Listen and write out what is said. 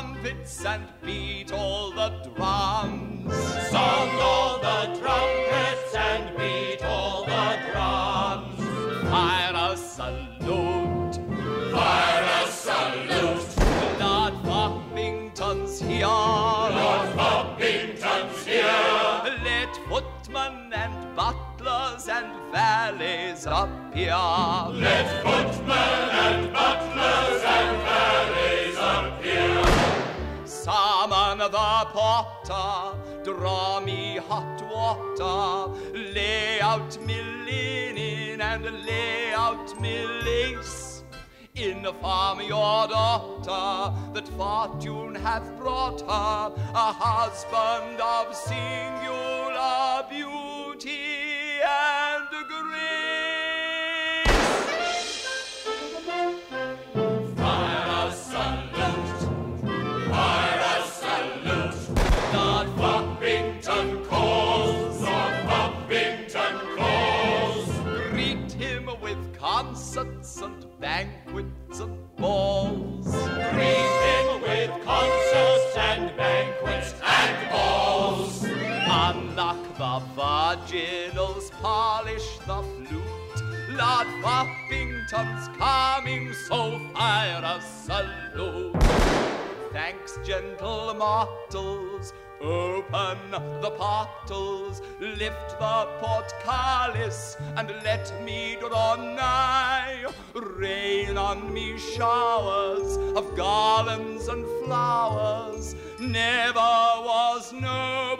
trumpets and beat all the drums. Sound all the trumpets and beat all the drums. Fire a salute, fire a salute. Lord Foppington's here, Lord Foppington's here. Let footmen and butlers and valets appear. Let footmen and butlers and valets the potter, draw me hot water, lay out me linen and lay out me lace. Inform your daughter that fortune hath brought her a husband of singular beauty concerts and banquets and balls. Greet him with concerts and banquets and balls. Unlock the virginals, polish the flute. Lord Foppington's coming, so fire a salute. Thanks, gentle mortals. Open the portals, lift the portcullis, and let me draw nigh. Rain on me showers of garlands and flowers. Never was no